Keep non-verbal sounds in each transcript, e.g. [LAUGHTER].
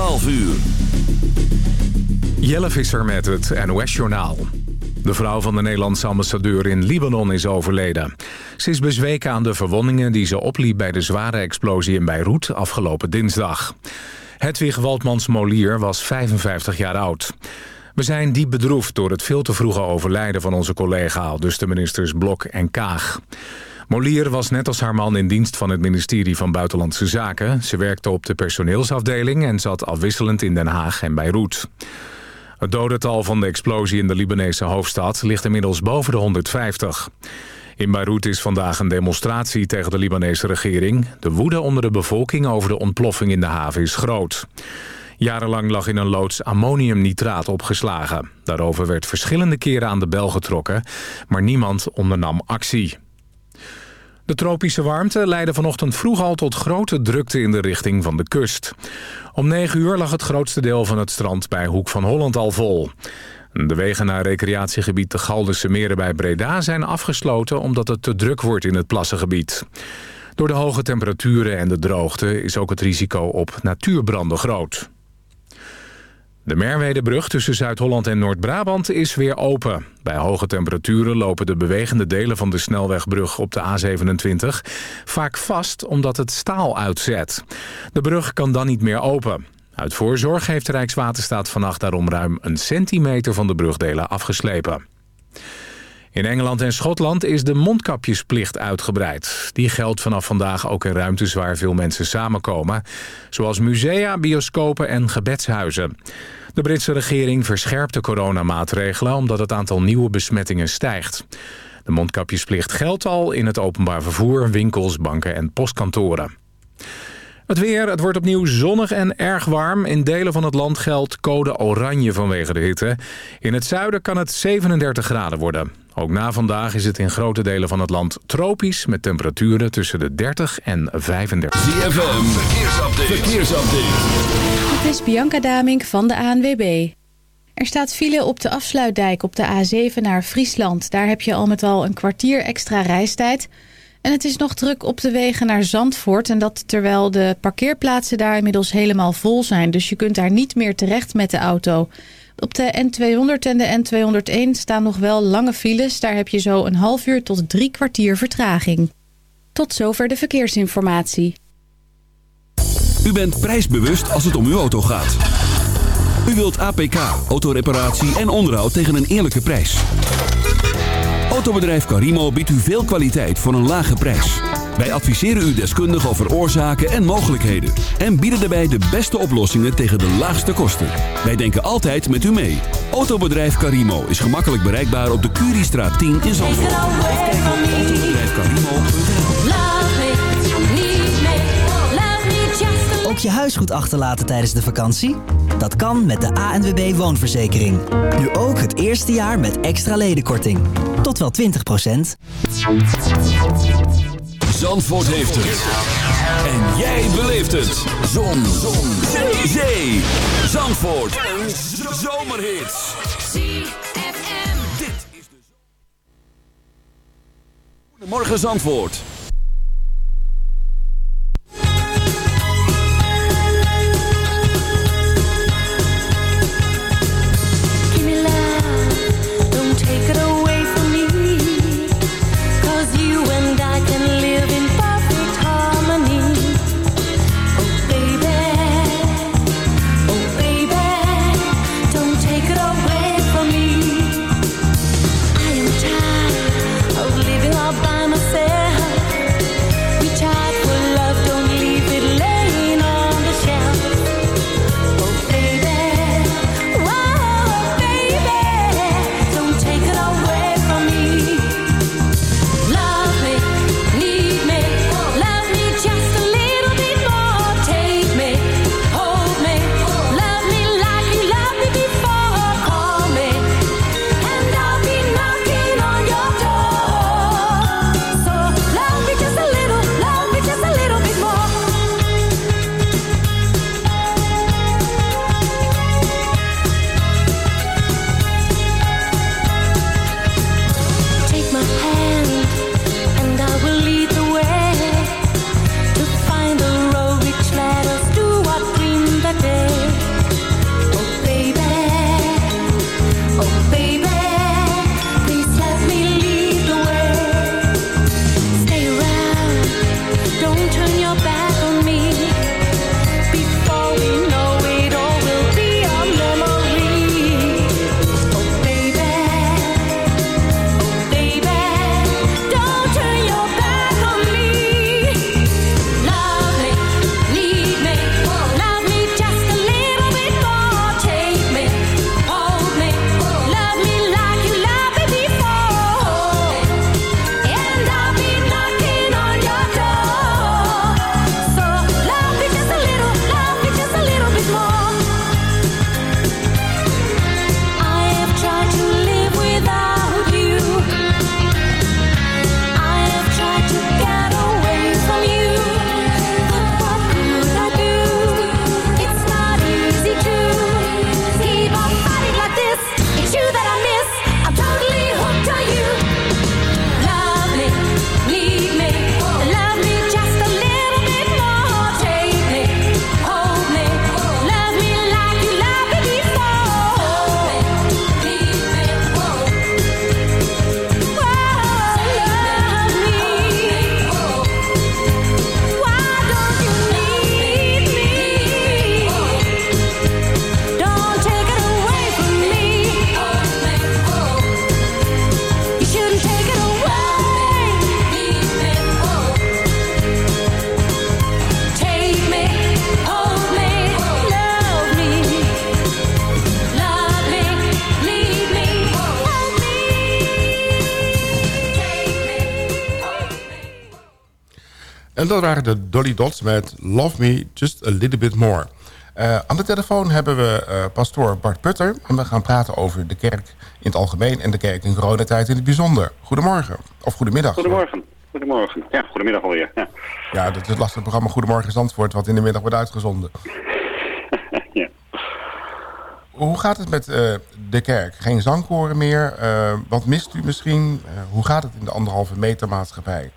12 uur. Jelle Visser met het NOS-journaal. De vrouw van de Nederlandse ambassadeur in Libanon is overleden. Ze is bezweken aan de verwondingen die ze opliep bij de zware explosie in Beirut afgelopen dinsdag. Hedwig Waldmans Molier was 55 jaar oud. We zijn diep bedroefd door het veel te vroege overlijden van onze collega... dus de ministers Blok en Kaag. Molier was net als haar man in dienst van het ministerie van Buitenlandse Zaken. Ze werkte op de personeelsafdeling en zat afwisselend in Den Haag en Beirut. Het dodental van de explosie in de Libanese hoofdstad ligt inmiddels boven de 150. In Beirut is vandaag een demonstratie tegen de Libanese regering. De woede onder de bevolking over de ontploffing in de haven is groot. Jarenlang lag in een loods ammoniumnitraat opgeslagen. Daarover werd verschillende keren aan de bel getrokken, maar niemand ondernam actie. De tropische warmte leidde vanochtend vroeg al tot grote drukte in de richting van de kust. Om 9 uur lag het grootste deel van het strand bij Hoek van Holland al vol. De wegen naar recreatiegebied de Galdense Meren bij Breda zijn afgesloten... omdat het te druk wordt in het plassengebied. Door de hoge temperaturen en de droogte is ook het risico op natuurbranden groot. De Merwedebrug tussen Zuid-Holland en Noord-Brabant is weer open. Bij hoge temperaturen lopen de bewegende delen van de snelwegbrug op de A27 vaak vast omdat het staal uitzet. De brug kan dan niet meer open. Uit voorzorg heeft Rijkswaterstaat vannacht daarom ruim een centimeter van de brugdelen afgeslepen. In Engeland en Schotland is de mondkapjesplicht uitgebreid. Die geldt vanaf vandaag ook in ruimtes waar veel mensen samenkomen... zoals musea, bioscopen en gebedshuizen. De Britse regering verscherpt de coronamaatregelen... omdat het aantal nieuwe besmettingen stijgt. De mondkapjesplicht geldt al in het openbaar vervoer, winkels, banken en postkantoren. Het weer, het wordt opnieuw zonnig en erg warm. In delen van het land geldt code oranje vanwege de hitte. In het zuiden kan het 37 graden worden. Ook na vandaag is het in grote delen van het land tropisch... met temperaturen tussen de 30 en 35. ZFM, verkeersupdate. verkeersupdate. Het is Bianca Damink van de ANWB. Er staat file op de afsluitdijk op de A7 naar Friesland. Daar heb je al met al een kwartier extra reistijd... En het is nog druk op de wegen naar Zandvoort. En dat terwijl de parkeerplaatsen daar inmiddels helemaal vol zijn. Dus je kunt daar niet meer terecht met de auto. Op de N200 en de N201 staan nog wel lange files. Daar heb je zo een half uur tot drie kwartier vertraging. Tot zover de verkeersinformatie. U bent prijsbewust als het om uw auto gaat. U wilt APK, autoreparatie en onderhoud tegen een eerlijke prijs. Autobedrijf Carimo biedt u veel kwaliteit voor een lage prijs. Wij adviseren u deskundig over oorzaken en mogelijkheden. En bieden daarbij de beste oplossingen tegen de laagste kosten. Wij denken altijd met u mee. Autobedrijf Carimo is gemakkelijk bereikbaar op de Curiestraat 10 in Zandvoort. Autobedrijf Carimo.nl Ook je huis goed achterlaten tijdens de vakantie? Dat kan met de ANWB Woonverzekering. Nu ook het eerste jaar met extra ledenkorting. Tot wel 20%. Zandvoort heeft het. En jij beleeft het. Zon. Zon. Zee. Zee. Zandvoort. Een zomerhit. Dit is de... Goedemorgen Zandvoort. Waren de Dolly Dots met Love Me Just A Little Bit More. Uh, aan de telefoon hebben we uh, pastoor Bart Putter. En we gaan praten over de kerk in het algemeen... en de kerk in coronatijd in het bijzonder. Goedemorgen. Of goedemiddag. Goedemorgen. Goedemorgen. Ja, goedemiddag alweer. Ja, ja dat is het lastige programma Goedemorgen Zandvoort... wat in de middag wordt uitgezonden. [LAUGHS] ja. Hoe gaat het met uh, de kerk? Geen zangkoren meer? wat mist u misschien? hoe gaat het in de anderhalve meter maatschappij?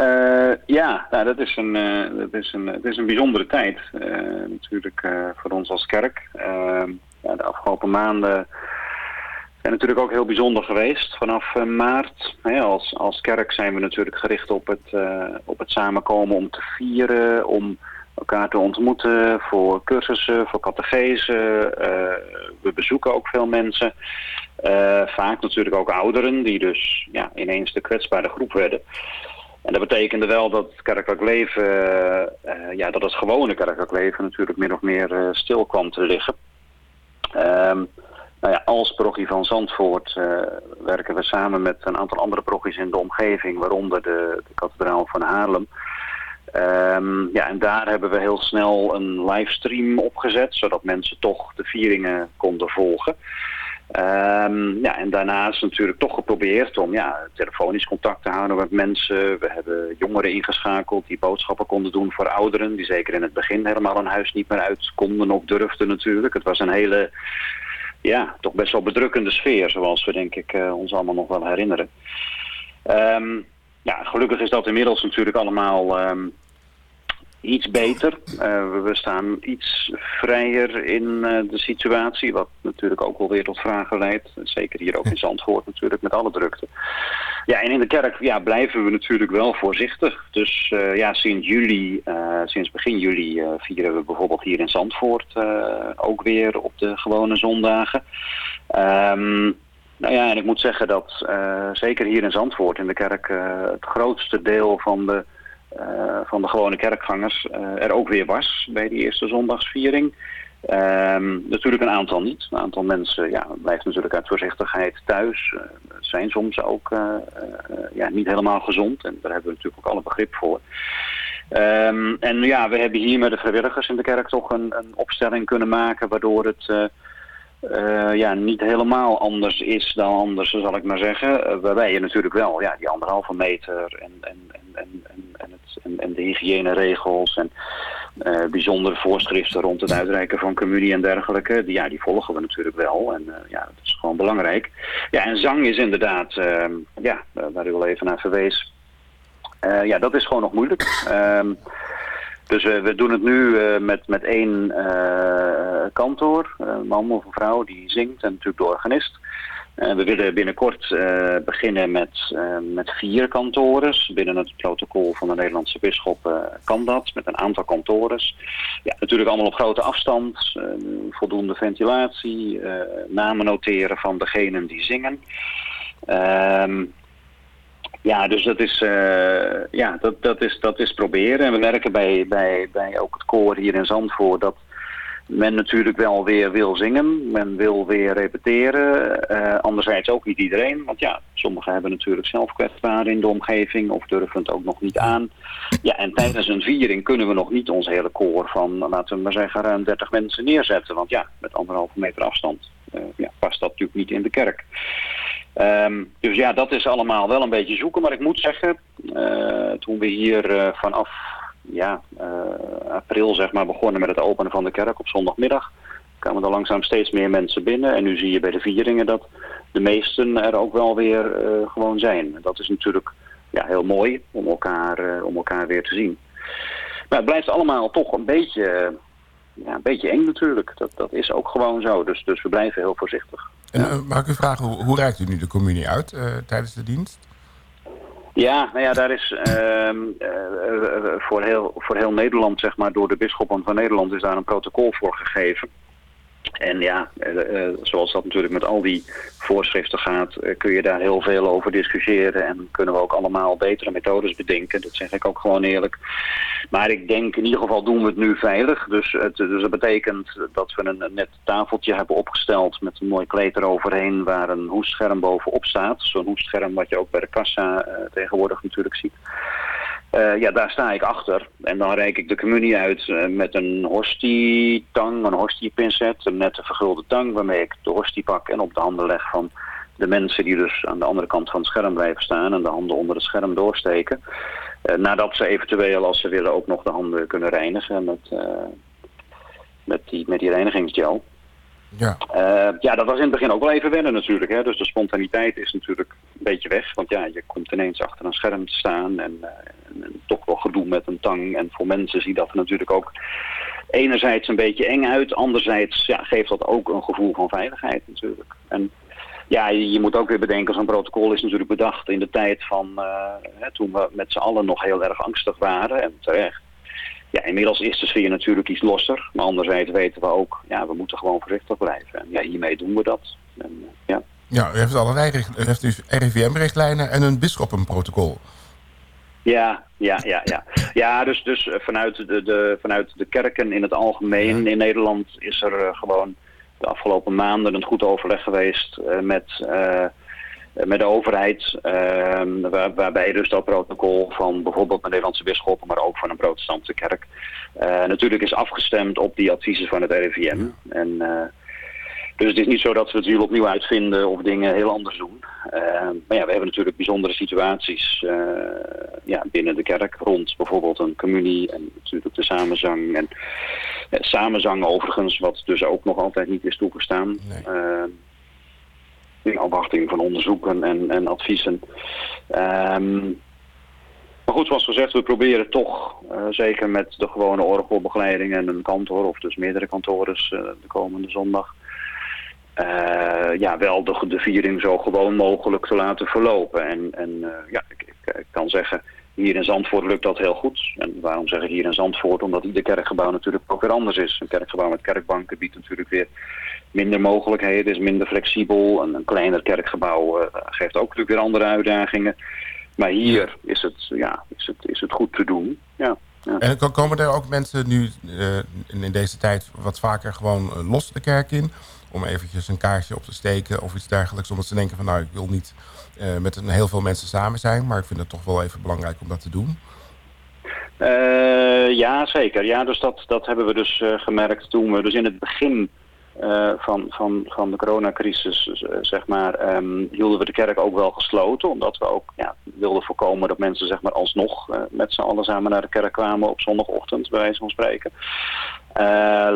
Uh, ja, nou, dat, is een, uh, dat, is een, dat is een bijzondere tijd uh, natuurlijk voor ons als kerk. Ehm, ja, de afgelopen maanden zijn natuurlijk ook heel bijzonder geweest. Vanaf maart hè, als, als kerk zijn we natuurlijk gericht op het, op het samenkomen om te vieren, om elkaar te ontmoeten voor cursussen, voor catechese. we bezoeken ook veel mensen. vaak natuurlijk ook ouderen die dus ja, ineens de kwetsbare groep werden. En dat betekende wel dat kerkelijk leven, uh, ja, dat het gewone kerkelijk leven natuurlijk min of meer uh, stil kwam te liggen. Um, nou ja, als parochie van Zandvoort werken we samen met een aantal andere parochies in de omgeving, waaronder de, kathedraal van Haarlem. Um, ja, en daar hebben we heel snel een livestream opgezet, zodat mensen toch de vieringen konden volgen. Um, ja, en daarnaast natuurlijk toch geprobeerd om ja, telefonisch contact te houden met mensen. We hebben jongeren ingeschakeld die boodschappen konden doen voor ouderen... die zeker in het begin helemaal een huis niet meer uit konden of durfden natuurlijk. Het was een hele, ja, toch best wel bedrukkende sfeer... zoals we denk ik uh, ons allemaal nog wel herinneren. Um, ja, gelukkig is dat inmiddels natuurlijk allemaal... Um, iets beter. Uh, we staan iets vrijer in uh, de situatie, wat natuurlijk ook wel weer tot vragen leidt. Zeker hier ook in Zandvoort natuurlijk, met alle drukte. Ja, en in de kerk ja, blijven we natuurlijk wel voorzichtig. Dus uh, ja, sinds juli, sinds begin juli vieren we bijvoorbeeld hier in Zandvoort ook weer op de gewone zondagen. Um, nou ja, en ik moet zeggen dat zeker hier in Zandvoort in de kerk het grootste deel van de uh, van de gewone kerkgangers uh, er ook weer was bij die eerste zondagsviering. Um, natuurlijk een aantal niet. Een aantal mensen ja, blijft natuurlijk uit voorzichtigheid thuis. Uh, zijn soms ook ja, niet helemaal gezond. En daar hebben we natuurlijk ook alle begrip voor. Um, en ja, we hebben hier met de vrijwilligers in de kerk toch een, een opstelling kunnen maken... waardoor het ja, niet helemaal anders is dan anders, zal ik maar zeggen. Waarbij je natuurlijk wel ja, die anderhalve meter en, en, en, en, en, en, de hygiëneregels en uh, bijzondere voorschriften rond het uitreiken van communie en dergelijke, die, ja, die volgen we natuurlijk wel. En ja, dat is gewoon belangrijk. Ja, en zang is inderdaad, ehm, ja, waar u wel even naar verwees. ja, dat is gewoon nog moeilijk. Ehm, dus we doen het nu met, met één uh, kantoor, een man of een vrouw die zingt en natuurlijk de organist. We willen binnenkort beginnen met, met vier kantores. Binnen het protocol van de Nederlandse bisschop kan dat, met een aantal kantores. Ja, natuurlijk allemaal op grote afstand, voldoende ventilatie, namen noteren van degenen die zingen. Ehm, ja, dus dat is, ja, dat, dat, is, dat is proberen. En we merken bij, bij, bij ook het koor hier in Zandvoort dat men natuurlijk wel weer wil zingen. Men wil weer repeteren. Uh, anderzijds ook niet iedereen. Want ja, sommigen hebben natuurlijk zelf kwetsbaar in de omgeving of durven het ook nog niet aan. Ja, en tijdens een viering kunnen we nog niet ons hele koor van, laten we maar zeggen, ruim 30 mensen neerzetten. Want ja, met anderhalve meter afstand uh, ja, past dat natuurlijk niet in de kerk. Um, dus ja, dat is allemaal wel een beetje zoeken. Maar ik moet zeggen, uh, toen we hier vanaf ja, uh, april zeg maar, begonnen met het openen van de kerk op zondagmiddag, kwamen er langzaam steeds meer mensen binnen. En nu zie je bij de vieringen dat de meesten er ook wel weer gewoon zijn. Dat is natuurlijk ja, heel mooi om elkaar, om elkaar weer te zien. Maar het blijft allemaal toch een beetje, ja, een beetje eng natuurlijk. Dat, dat is ook gewoon zo. Dus, dus we blijven heel voorzichtig. En, mag ik u vragen, hoe, hoe reikt u nu de communie uit tijdens de dienst? Ja, nou ja, daar is uh, uh, voor, heel, voor heel Nederland, zeg maar, door de bisschoppen van Nederland is daar een protocol voor gegeven. En ja, uh, zoals dat natuurlijk met al die voorschriften gaat, uh, kun je daar heel veel over discussiëren. En kunnen we ook allemaal betere methodes bedenken. Dat zeg ik ook gewoon eerlijk. Maar ik denk in ieder geval doen we het nu veilig. Dus, het, dus dat betekent dat we een net tafeltje hebben opgesteld met een mooi kleed eroverheen waar een hoestscherm bovenop staat. Zo'n hoestscherm wat je ook bij de kassa tegenwoordig natuurlijk ziet. Eh, ja, daar sta ik achter. En dan reik ik de communie uit eh, met een horstie-tang, een horstie-pincet, een vergulde tang, waarmee ik de horstie pak en op de handen leg van de mensen die dus aan de andere kant van het scherm blijven staan en de handen onder het scherm doorsteken. Eh, nadat ze eventueel, als ze willen, ook nog de handen kunnen reinigen met, met, die, met die reinigingsgel. Ja. Eh, ja, dat was in het begin ook wel even wennen natuurlijk. Hè? Dus de spontaniteit is natuurlijk een beetje weg. Want ja, je komt ineens achter een scherm te staan en, eh, en toch wel gedoe met een tang. En voor mensen ziet dat er natuurlijk ook enerzijds een beetje eng uit. Anderzijds ja, geeft dat ook een gevoel van veiligheid natuurlijk. En ja, je, je moet ook weer bedenken, zo'n protocol is natuurlijk bedacht in de tijd van eh, hè, toen we met z'n allen nog heel erg angstig waren. En terecht. Ja, inmiddels is de sfeer natuurlijk iets losser. Maar anderzijds weten we ook, ja, we moeten gewoon voorzichtig blijven. En ja, hiermee doen we dat. En, eh, ja. Ja, u heeft allerlei u heeft dus RIVM-richtlijnen en een bisschoppenprotocol. Ja, ja, ja, ja. Ja, dus, dus eh, vanuit, de, de, vanuit de kerken in het algemeen in Nederland is er eh, gewoon de afgelopen maanden een goed overleg geweest met, met de overheid. eh, waar, waarbij dus dat protocol van bijvoorbeeld de Nederlandse bisschoppen, maar ook van een protestantse kerk, eh, natuurlijk is afgestemd op die adviezen van het RIVM. En eh, dus het is niet zo dat we het wiel opnieuw uitvinden of dingen heel anders doen. Eh, maar ja, we hebben natuurlijk bijzondere situaties eh, ja, binnen de kerk rond bijvoorbeeld een communie en natuurlijk de samenzang. En eh, samenzang overigens, wat dus ook nog altijd niet is toegestaan. Nee. In afwachting van onderzoeken en, en adviezen. Ehm, maar goed, zoals gezegd, we proberen toch, eh, zeker met de gewone orgelbegeleiding en een kantoor, of dus meerdere kantores eh, de komende zondag, eh, ja, wel de, de viering zo gewoon mogelijk te laten verlopen. En, en ja, ik, ik kan zeggen, hier in Zandvoort lukt dat heel goed. En waarom zeg ik hier in Zandvoort? Omdat ieder kerkgebouw natuurlijk ook weer anders is. Een kerkgebouw met kerkbanken biedt natuurlijk weer minder mogelijkheden, is minder flexibel. En een kleiner kerkgebouw eh, geeft ook natuurlijk weer andere uitdagingen. Maar hier is het, ja, is het, is het goed te doen. Ja, ja. En ko- komen er ook mensen nu eh, in in deze tijd wat vaker gewoon eh, los de kerk in? Om eventjes een kaartje op te steken of iets dergelijks. Omdat ze denken van nou, ik wil niet eh, met een heel veel mensen samen zijn. Maar ik vind het toch wel even belangrijk om dat te doen. Eh, ja, zeker. Ja, dus dat, dat hebben we dus eh, gemerkt toen we dus in het begin van, van, van de coronacrisis, eh, zeg maar, ehm, hielden we de kerk ook wel gesloten. Omdat we ook ja, wilden voorkomen dat mensen zeg maar alsnog met z'n allen samen naar de kerk kwamen op zondagochtend, bij wijze van spreken.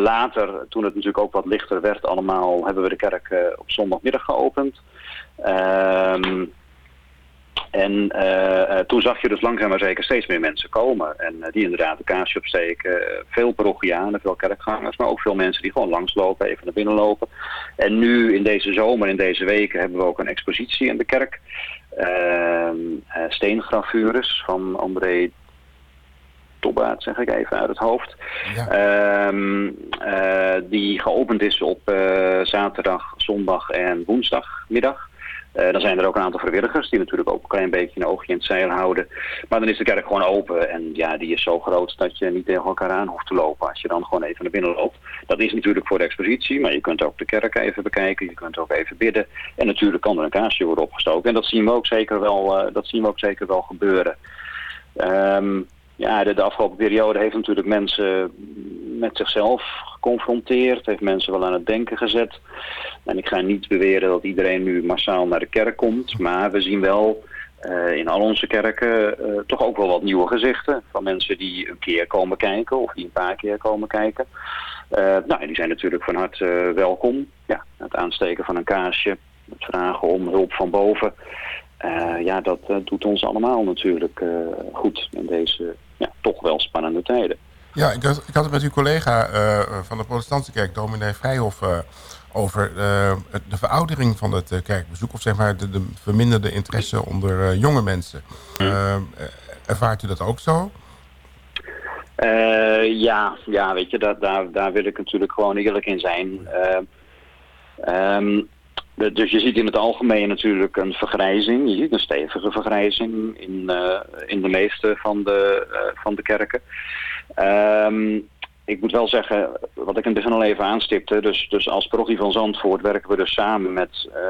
Later, toen het natuurlijk ook wat lichter werd allemaal, hebben we de kerk op zondagmiddag geopend. Ehm en eh, eh, toen zag je dus langzaam maar zeker steeds meer mensen komen. En eh, die inderdaad een kaarsje opsteken. Veel parochianen, veel kerkgangers. Maar ook veel mensen die gewoon langslopen, even naar binnen lopen. En nu in deze zomer, in deze weken, hebben we ook een expositie in de kerk. Steengravures van André Tobbaat, zeg ik even uit het hoofd. Ja. Ehm, eh, die geopend is op zaterdag, zondag en woensdagmiddag. Eh, dan zijn er ook een aantal vrijwilligers die natuurlijk ook een klein beetje een oogje in het zeil houden. Maar dan is de kerk gewoon open en ja, die is zo groot dat je niet tegen elkaar aan hoeft te lopen als je dan gewoon even naar binnen loopt. Dat is natuurlijk voor de expositie, maar je kunt ook de kerk even bekijken, je kunt ook even bidden. En natuurlijk kan er een kaarsje worden opgestoken en dat zien we ook zeker wel, eh, dat zien we ook zeker wel gebeuren. Ehm, ja, de, afgelopen periode heeft natuurlijk mensen met zichzelf geconfronteerd. Heeft mensen wel aan het denken gezet. En ik ga niet beweren dat iedereen nu massaal naar de kerk komt. Maar we zien wel eh, in al onze kerken eh, toch ook wel wat nieuwe gezichten. Van mensen die een keer komen kijken of die een paar keer komen kijken. Eh, nou, en die zijn natuurlijk van harte welkom. Ja, het aansteken van een kaarsje. Het vragen om hulp van boven. Ja, dat doet ons allemaal natuurlijk goed in deze ja, toch wel spannende tijden. Ja, ik had, ik had het met uw collega eh, van de protestantse kerk, dominee Vrijhof, eh, over eh, het- de veroudering van het kerkbezoek. Of zeg maar de, de verminderde interesse onder jonge mensen. Eh, ervaart u dat ook zo? Ja, ja, weet je, daar, daar, daar wil ik natuurlijk gewoon eerlijk in zijn. De- dus je ziet in het algemeen natuurlijk een vergrijzing. Je ziet een stevige vergrijzing in, eh, in de meeste van de, eh, van de kerken. Ehm, ik moet wel zeggen, wat ik in het begin al even aanstipte, dus, dus als parochie van Zandvoort werken we dus samen met, eh,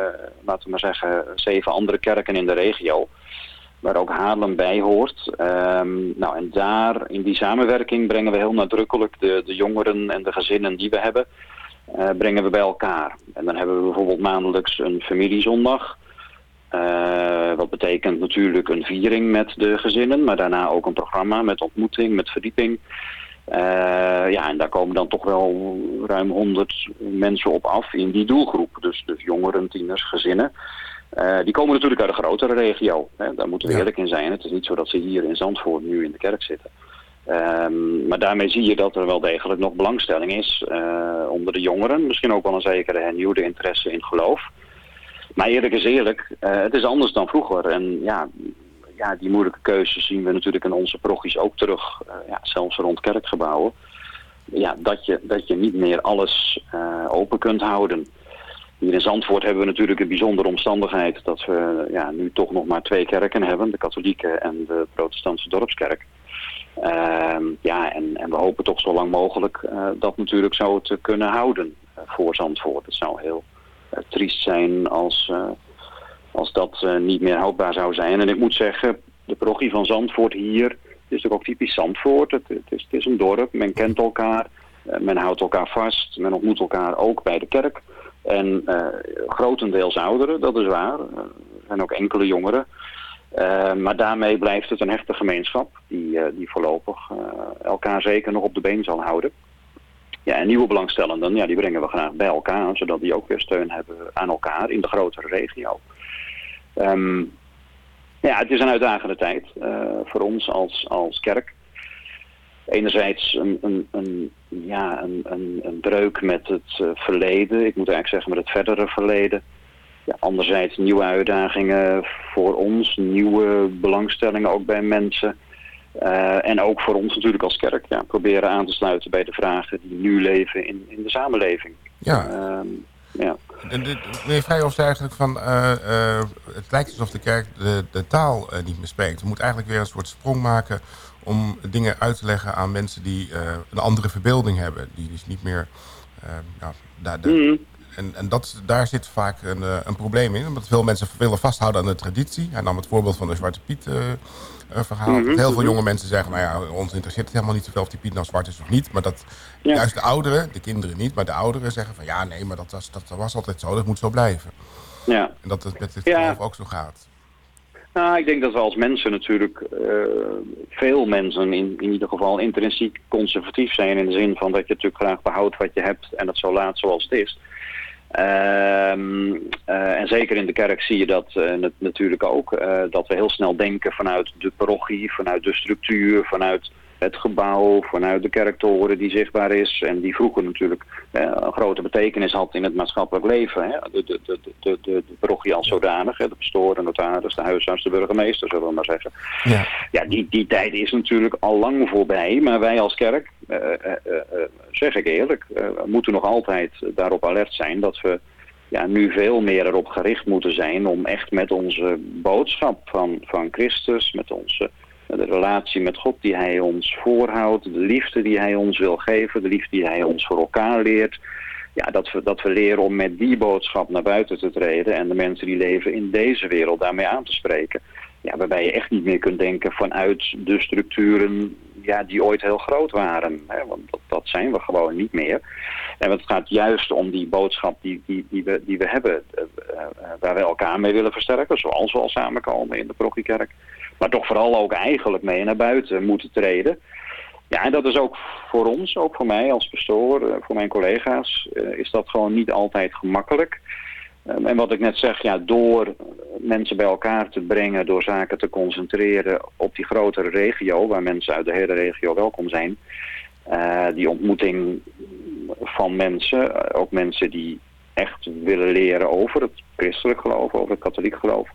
laten we maar zeggen, zeven andere kerken in de regio. waar ook Haarlem bij hoort. Ehm, nou, en daar, in die samenwerking, brengen we heel nadrukkelijk de, de jongeren en de gezinnen die we hebben, brengen we bij elkaar. En dan hebben we bijvoorbeeld maandelijks een familiezondag. Uh, wat betekent natuurlijk een viering met de gezinnen, maar daarna ook een programma met ontmoeting, met verdieping. Uh, ja, en daar komen dan toch wel ruim 100 mensen op af in die doelgroep. Dus, dus jongeren, tieners, gezinnen. Uh, die komen natuurlijk uit een grotere regio. Hè. Daar moeten we eerlijk in zijn. Het is niet zo dat ze hier in Zandvoort nu in de kerk zitten. Um, maar daarmee zie je dat er wel degelijk nog belangstelling is uh, onder de jongeren. Misschien ook wel een zekere hernieuwde interesse in geloof. Maar eerlijk is eerlijk, uh, het is anders dan vroeger. En ja, ja, die moeilijke keuzes zien we natuurlijk in onze progies ook terug. Uh, ja, zelfs rond kerkgebouwen. Ja, dat je, dat je niet meer alles open kunt houden. Hier in Zandvoort hebben we natuurlijk een bijzondere omstandigheid dat we ja, nu toch nog maar twee kerken hebben. De katholieke en de protestantse dorpskerk. Uh, ja, en, en, we hopen toch zo lang mogelijk uh, dat natuurlijk zo te kunnen houden uh, voor Zandvoort. Het zou heel uh, triest zijn als, als dat niet meer houdbaar zou zijn. En ik moet zeggen, de parochie van Zandvoort hier is natuurlijk ook typisch Zandvoort. Het, het, is, het is, een dorp, men kent elkaar, men houdt elkaar vast, men ontmoet elkaar ook bij de kerk. En grotendeels ouderen, dat is waar. zijn ook enkele jongeren. Uh, maar daarmee blijft het een hechte gemeenschap die, uh, die voorlopig uh, elkaar zeker nog op de been zal houden. Ja, en nieuwe belangstellenden, ja, die brengen we graag bij elkaar, zodat die ook weer steun hebben aan elkaar in de grotere regio. Um, ja, het is een uitdagende tijd voor ons als, als kerk. Enerzijds een, een, een ja, een, een, een breuk met het verleden, ik moet eigenlijk zeggen met het verdere verleden. Ja, anderzijds nieuwe uitdagingen voor ons, nieuwe belangstellingen ook bij mensen. Uh, en ook voor ons natuurlijk als kerk. Ja, proberen aan te sluiten bij de vragen die nu leven in, in de samenleving. Ja. Ja. En vrij of eigenlijk van, uh, uh, het lijkt alsof de kerk de, de taal niet meer spreekt. We moeten eigenlijk weer een soort sprong maken om dingen uit te leggen aan mensen die een andere verbeelding hebben. Die dus niet meer, daar, mm en, en dat, daar zit vaak een, uh, een probleem in. Omdat veel mensen willen vasthouden aan de traditie. Hij nam het voorbeeld van de Zwarte Piet uh, verhaal. Mm -hmm. Heel veel jonge mensen zeggen, nou ja, ons interesseert het helemaal niet zoveel of die Piet nou zwart is of niet. Maar dat ja. juist de ouderen, de kinderen niet, maar de ouderen zeggen van ja, nee, maar dat was, dat was altijd zo. Dat moet zo blijven. Ja. En dat het met het ja. ook zo gaat. Nou, ik denk dat we als mensen natuurlijk, uh, veel mensen in, in ieder geval intrinsiek conservatief zijn. In de zin van dat je natuurlijk graag behoudt wat je hebt en dat zo laat zoals het is. Um, uh, en zeker in de kerk zie je dat uh, natuurlijk ook. Uh, dat we heel snel denken vanuit de parochie, vanuit de structuur, vanuit het gebouw, vanuit de kerktoren die zichtbaar is. En die vroeger natuurlijk een grote betekenis had in het maatschappelijk leven. Hè? De, de, de, de, de, parochie als zodanig, hè? de pastoor, de notaris, de huisarts, de burgemeester, zullen we maar zeggen. Ja, ja die, die tijd is natuurlijk al lang voorbij. Maar wij als kerk, zeg ik eerlijk, moeten nog altijd daarop alert zijn dat we ja, nu veel meer erop gericht moeten zijn om echt met onze boodschap van, van Christus, met onze de relatie met God die hij ons voorhoudt, de liefde die hij ons wil geven, de liefde die hij ons voor elkaar leert. Ja, dat we, dat we leren om met die boodschap naar buiten te treden en de mensen die leven in deze wereld daarmee aan te spreken. Ja, waarbij je echt niet meer kunt denken vanuit de structuren ja, die ooit heel groot waren. Hè? Want dat, dat zijn we gewoon niet meer. En het gaat juist om die boodschap die, die, die, we, die we hebben, uh, uh, waar we elkaar mee willen versterken, zoals we al samenkomen in de Prokiekerk maar toch vooral ook eigenlijk mee naar buiten moeten treden. Ja, en dat is ook voor ons, ook voor mij als pastoor, eh, voor mijn collega's, is dat gewoon niet altijd gemakkelijk. Um, en wat ik net zeg, ja, door mensen bij elkaar te brengen, door zaken te concentreren op die grotere regio, waar mensen uit de hele regio welkom zijn, uh, die ontmoeting van mensen, ook mensen die echt willen leren over het christelijk geloof, over het katholiek geloof,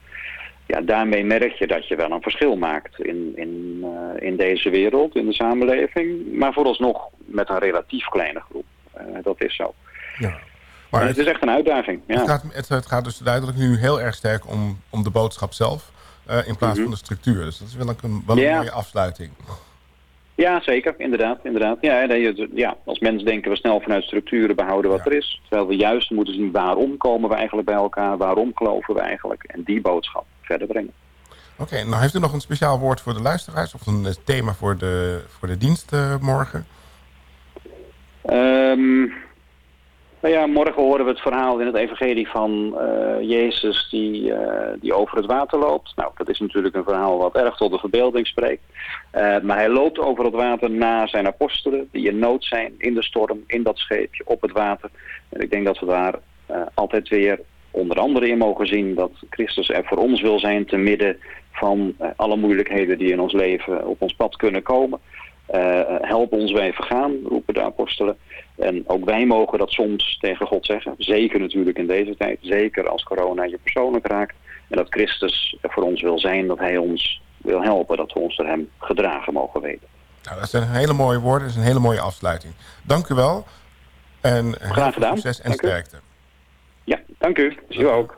ja, daarmee merk je dat je wel een verschil maakt in, in, uh, in deze wereld, in de samenleving. Maar vooralsnog met een relatief kleine groep. Dat is zo. Ja. Maar het, het, is echt een uitdaging. Ja. Het, gaat, het, het, gaat dus duidelijk nu heel erg sterk om, om de boodschap zelf... Uh, in plaats mm -hmm. van de structuur. Dus dat is wel een, wel een mooie afsluiting. Ja, zeker. Inderdaad. inderdaad. Ja, ja, als mens denken we snel vanuit structuren behouden wat ja. er is. Terwijl we juist moeten zien waarom komen we eigenlijk bij elkaar. Waarom geloven we eigenlijk. En die boodschap verder brengen. Oké, nou heeft u nog een speciaal woord voor de luisteraars... of een eh, thema voor de, voor de dienst eh, morgen? Ehm, nou ja, morgen horen we het verhaal in het evangelie van eh, Jezus die, eh, die over het water loopt. Nou, dat is natuurlijk een verhaal wat erg tot de verbeelding spreekt. Eh, maar hij loopt over het water na zijn apostelen die in nood zijn, in de storm, in dat scheepje, op het water. En ik denk dat we daar altijd weer onder andere in mogen zien dat Christus er voor ons wil zijn te midden van alle moeilijkheden die in ons leven op ons pad kunnen komen. Eh, help ons wij vergaan, roepen de apostelen. En ook wij mogen dat soms tegen God zeggen. Zeker natuurlijk in deze tijd. Zeker als corona je persoonlijk raakt. En dat Christus voor ons wil zijn. Dat hij ons wil helpen. Dat we ons door hem gedragen mogen weten. Nou, dat zijn hele mooie woorden. Dat is een hele mooie afsluiting. Dank u wel. En veel gedaan. succes en Dank u. sterkte. Ja, dank u. U ook.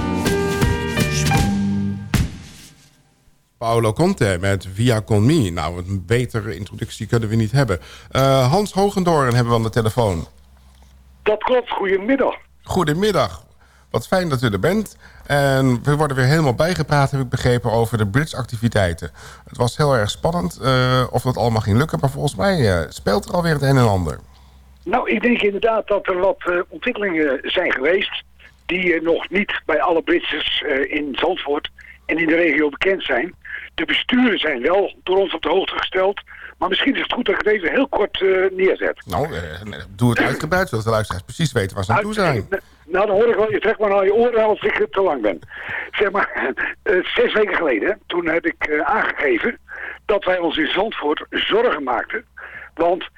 Paolo Conte met Via Con Me. Nou, een betere introductie kunnen we niet hebben. Eh, Hans Hogendoorn hebben we aan de telefoon. Dat klopt, goedemiddag. Goedemiddag. Wat fijn dat u er bent. En we worden weer helemaal bijgepraat, heb ik begrepen, over de bridge-activiteiten. Het was heel erg spannend eh, of dat allemaal ging lukken. Maar volgens mij eh, speelt er alweer het een en ander. Nou, ik denk inderdaad dat er wat ontwikkelingen zijn geweest... die nog niet bij alle Britses eh, in Zandvoort en in de regio bekend zijn. De besturen zijn wel door ons op de hoogte gesteld... maar misschien is het goed dat ik het even heel kort eh, neerzet. Nou, eh, doe het uitgebreid, zodat de luisteraars precies weten waar ze aan toe zijn. [LAUGHS] Nou, dan hoor ik wel, je trekt maar naar je oren als ik te lang ben. Zeg maar, [LAUGHS] eh, zes weken geleden, toen heb ik aangegeven dat wij ons in Zandvoort zorgen maakten. Want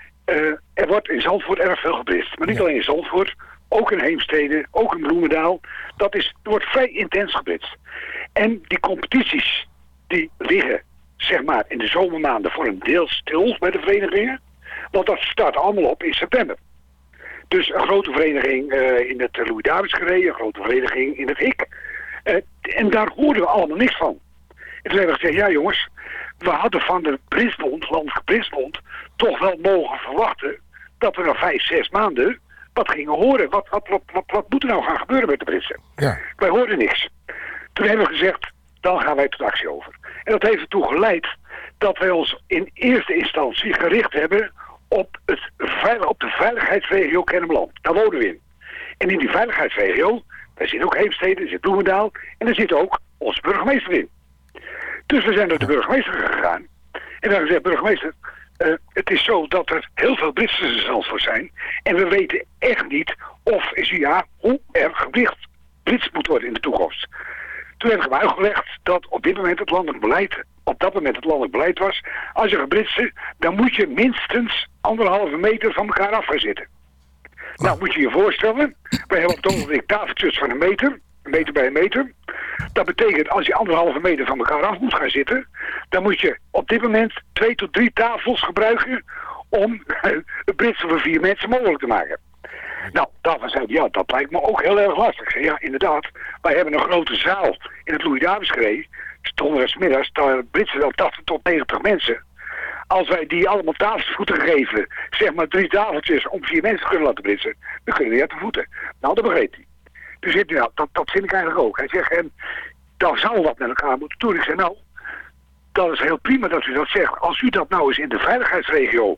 er wordt in Zandvoort erg veel geblitst. Maar niet alleen in Zandvoort, ook in Heemstede, ook in Bloemendaal. Dat is, wordt vrij intens geblitst. En die competities, die liggen, zeg maar, in de zomermaanden voor een deel stil bij de verenigingen. Want dat start allemaal op in september. Dus een grote vereniging eh, in het Louis Davids gereden, een grote vereniging in het HIK. Eh, en daar hoorden we allemaal niks van. En toen hebben we gezegd, ja jongens, we hadden van de Brisbond, landelijke Brisbond, toch wel mogen verwachten dat we na vijf, zes maanden wat gingen horen. Wat, wat, wat, wat, wat moet er nou gaan gebeuren met de Britsen? Ja. Wij hoorden niks. Toen hebben we gezegd, dan gaan wij tot actie over. En dat heeft ertoe geleid dat wij ons in eerste instantie gericht hebben op, het, op de veiligheidsregio Kennemerland. Daar wonen we in. En in die veiligheidsregio, daar zit ook Heemstede, daar zit Bloemendaal en daar zit ook onze burgemeester in. Dus we zijn naar de burgemeester gegaan en hebben gezegd, burgemeester, eh, het is zo dat er heel veel Britsen zelfs voor zijn. En we weten echt niet of, is ja, hoe er gewicht Brits moet worden in de toekomst. Toen heb ik hem uitgelegd dat op dit moment het landelijk beleid, op dat moment het landelijk beleid was, als je gaat britsen, dan moet je minstens anderhalve meter van elkaar af gaan zitten. Nou, moet je je voorstellen, wij hebben op het ogenblik tafeltjes van een meter, een meter bij een meter. Dat betekent, als je anderhalve meter van elkaar af moet gaan zitten, dan moet je op dit moment twee tot drie tafels gebruiken om [LAUGHS] het Britsen voor vier mensen mogelijk te maken. Nou, daarvan zei hij, ja, dat lijkt me ook heel erg lastig. Zei, ja, inderdaad, wij hebben een grote zaal in het Louis Davidsgeree. Donderdagsmiddags, daar Britsen dan 80 tot 90 mensen. Als wij die allemaal tafels moeten geven, zeg maar drie tafeltjes om vier mensen te kunnen laten britsen, dan kunnen niet uit de voeten. Nou, dat begreep hij. Dus zit nou, dat, dat vind ik eigenlijk ook. Hij zegt, en dan zou wat met elkaar moeten doen. Ik zei, nou, dat is heel prima dat u dat zegt. Als u dat nou eens in de veiligheidsregio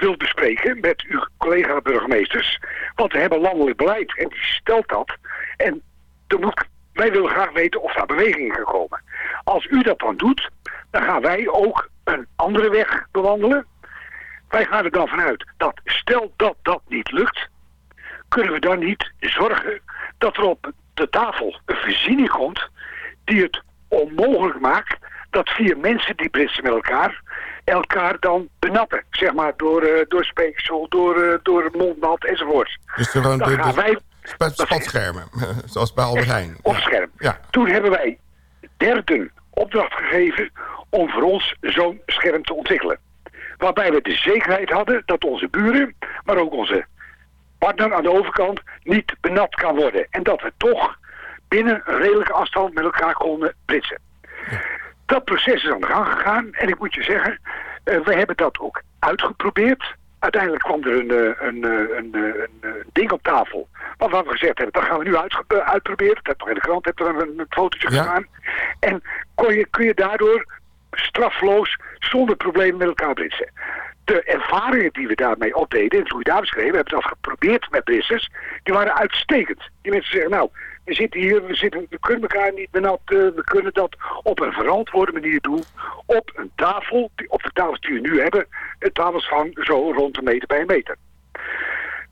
wilt bespreken met uw collega-burgemeesters, want we hebben landelijk beleid en die stelt dat. En dan wij willen graag weten of daar beweging in kan komen. Als u dat dan doet, dan gaan wij ook een andere weg bewandelen. Wij gaan er dan vanuit dat stel dat dat niet lukt, kunnen we dan niet zorgen dat er op de tafel een voorziening komt die het onmogelijk maakt dat vier mensen die britsen met elkaar elkaar dan benatten. Zeg maar door, eh, door speeksel, door, eh, door mondband enzovoort. Dus gewoon Dan gaan wij spa- spatschermen, [LAUGHS] zoals bij Albert Heijn. op Ja. scherm. Ja. Toen hebben wij derden opdracht gegeven om voor ons zo'n scherm te ontwikkelen. Waarbij we de zekerheid hadden dat onze buren, maar ook onze partner aan de overkant niet benat kan worden. En dat we toch binnen een redelijke afstand met elkaar konden britsen. Dat proces is aan de gang gegaan en ik moet je zeggen, eh, we hebben dat ook uitgeprobeerd. Uiteindelijk kwam er een, eh, een, eh, een, een, ding op tafel waarvan we gezegd hebben, dat gaan we nu eh, uitproberen. Dat heb nog in de krant, heb er een, fotootje Ja. gedaan. En kon je, kun je daardoor strafloos, zonder problemen met elkaar britsen. De ervaringen die we daarmee opdeden, in het Louis Davids we hebben dat geprobeerd met britsers, die waren uitstekend. Die mensen zeggen, nou, we zitten hier, we, zitten, we kunnen elkaar niet benat, eh, we kunnen dat op een verantwoorde manier doen, op een tafel, op de tafels die we nu hebben, eh, tafels van zo rond een meter bij een meter.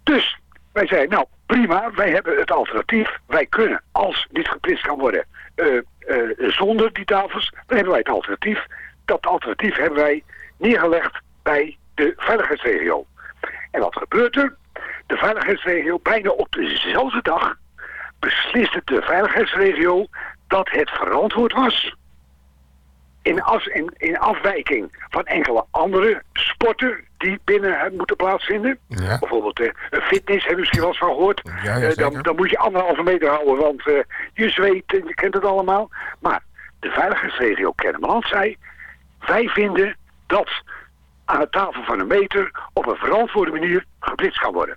Dus wij zeiden, nou prima, wij hebben het alternatief. Wij kunnen, als dit geplitst kan worden eh, eh, zonder die tafels, dan hebben wij het alternatief. Dat alternatief hebben wij neergelegd bij de veiligheidsregio. En wat gebeurt er? De veiligheidsregio, bijna op dezelfde dag, besliste de veiligheidsregio dat het verantwoord was in, af, in, in afwijking van enkele andere sporten die binnen moeten plaatsvinden. Ja. Bijvoorbeeld een fitness, hebben we misschien wel eens van gehoord. Ja, ja, Eh, dan, dan moet je anderhalve meter houden, want eh, je zweet en je kent het allemaal. Maar de veiligheidsregio Kennemerland zei... wij vinden dat aan de tafel van een meter op een verantwoorde manier geblitst kan worden.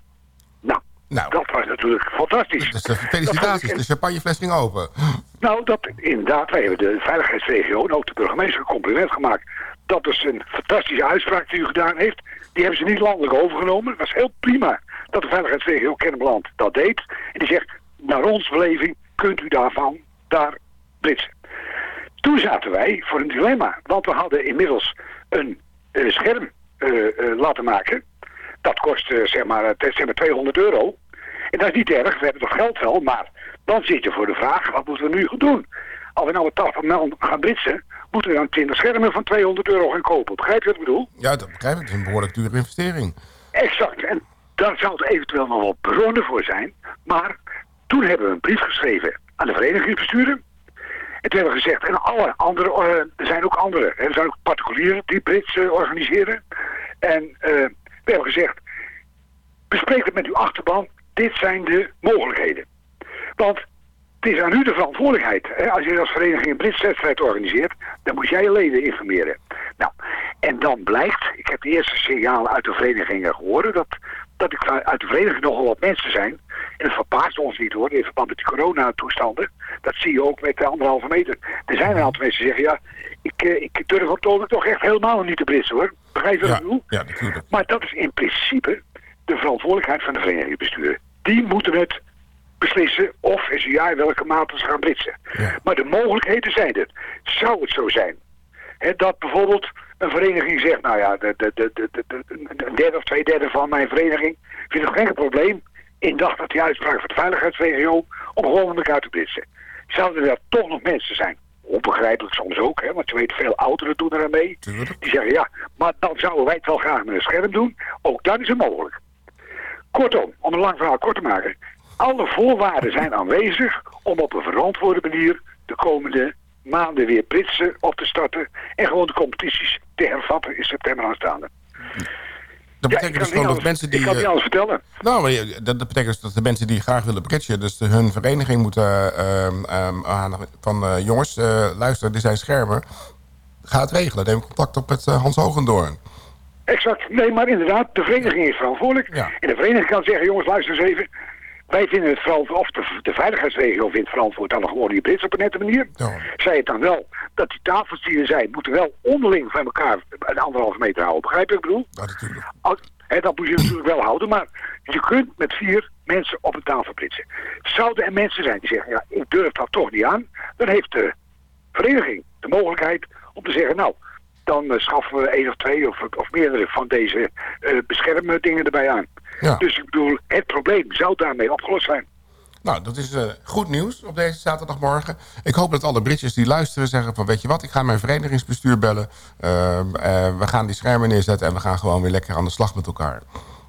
Nou, dat was natuurlijk fantastisch. Dus eh, felicitaties, ik- de champagnefles ging open. [GASPS] nou, dat inderdaad, wij hebben de veiligheidsregio en ook de burgemeester een compliment gemaakt. Dat is een fantastische uitspraak die u gedaan heeft. Die hebben ze niet landelijk overgenomen. Het was heel prima dat de veiligheidsregio Kennemerland dat deed. En die zegt, naar ons beleving kunt u daarvan daar blitsen. Toen zaten wij voor een dilemma. Want we hadden inmiddels een eh, scherm eh, laten maken. Dat kost eh, zeg, maar, eh, zeg maar 200 euro. En dat is niet erg, we hebben dat geld wel. Maar dan zit je voor de vraag, wat moeten we nu doen? Als we nou met 80 man gaan blitsen, moeten we dan 20 schermen van 200 euro gaan kopen. Begrijp je wat ik bedoel? Ja, dat begrijp ik. Het is een behoorlijk dure investering. Exact. En daar zou het eventueel nog wel bronnen voor zijn. Maar toen hebben we een brief geschreven aan de verenigingsbesturen. En toen hebben we gezegd, en alle andere, eh, er zijn ook andere. Er zijn ook particulieren die Brits organiseren. En we hebben gezegd, bespreek het met uw achterban. Dit zijn de mogelijkheden. Want het is aan u de verantwoordelijkheid. Als je als vereniging een Britswedstrijd organiseert, dan moet jij je leden informeren. Nou, en dan blijkt, ik heb de eerste signalen uit de verenigingen gehoord, dat, dat ik uit de vereniging nogal wat mensen zijn. En het verbaast ons niet hoor, in verband met de coronatoestanden. Dat zie je ook met de anderhalve meter. Er zijn een aantal mensen die zeggen, ja, ik, eh, ik durf oktober toch echt helemaal niet te britsen hoor. Begrijp je wat ik Ja, bedoel? ja, natuurlijk. Maar dat is in principe de verantwoordelijkheid van de verenigingsbestuur. Die moeten het beslissen of en zo ja welke mate ze gaan britsen. Ja. Maar de mogelijkheden zijn er. Zou het zo zijn hè, dat bijvoorbeeld een vereniging zegt... nou ja, de, de, de, een derde of twee derde van mijn vereniging vindt het geen probleem... in dag dat die uitspraak van de veiligheidsregio om gewoon met elkaar te britsen. Zouden er toch nog mensen zijn? Onbegrijpelijk soms ook, hè, want je weet veel ouderen doen er aan mee. Die zeggen ja, maar dan zouden wij het wel graag met een scherm doen. Ook dan is het mogelijk. Kortom, om een lang verhaal kort te maken. Alle voorwaarden zijn aanwezig om op een verantwoorde manier de komende maanden weer Britsen op te starten. En gewoon de competities te hervatten in september aanstaande. Dat betekent dus gewoon dat mensen die... Ik kan niet alles vertellen. Nou, maar je- dat, dat betekent dus dat de mensen die graag willen bridgen... dus de- hun vereniging moeten ehm, ehm, aan van... eh, jongens, eh, luister, dit zijn schermen. Ga het regelen. Neem contact op met eh, Hans Hogendoorn. Exact. Nee, maar inderdaad, de vereniging is verantwoordelijk. Ja. En de vereniging kan zeggen, jongens, luister eens even. Wij vinden het verantwoord, of de, de veiligheidsregio vindt verantwoord dan gewoon die Brits op een nette manier. Ja. Zij het dan wel, dat die tafels die er zijn, moeten wel onderling van elkaar een anderhalve meter houden. Begrijp je wat ik bedoel? Ja, natuurlijk. Hè, dat moet je natuurlijk wel houden, maar je kunt met vier mensen op een tafel britsen. Zouden er mensen zijn die zeggen, ja, ik durf dat toch niet aan, dan heeft de vereniging de mogelijkheid om te zeggen, nou, dan eh, schaffen we één of twee of, of meerdere van deze eh beschermdingen erbij aan. Ja. Dus ik bedoel, het probleem zou daarmee opgelost zijn. Nou, dat is eh, goed nieuws op deze zaterdagmorgen. Ik hoop dat alle Britjes die luisteren zeggen van... weet je wat, ik ga mijn verenigingsbestuur bellen. Ehm, eh, we gaan die schermen neerzetten... en we gaan gewoon weer lekker aan de slag met elkaar.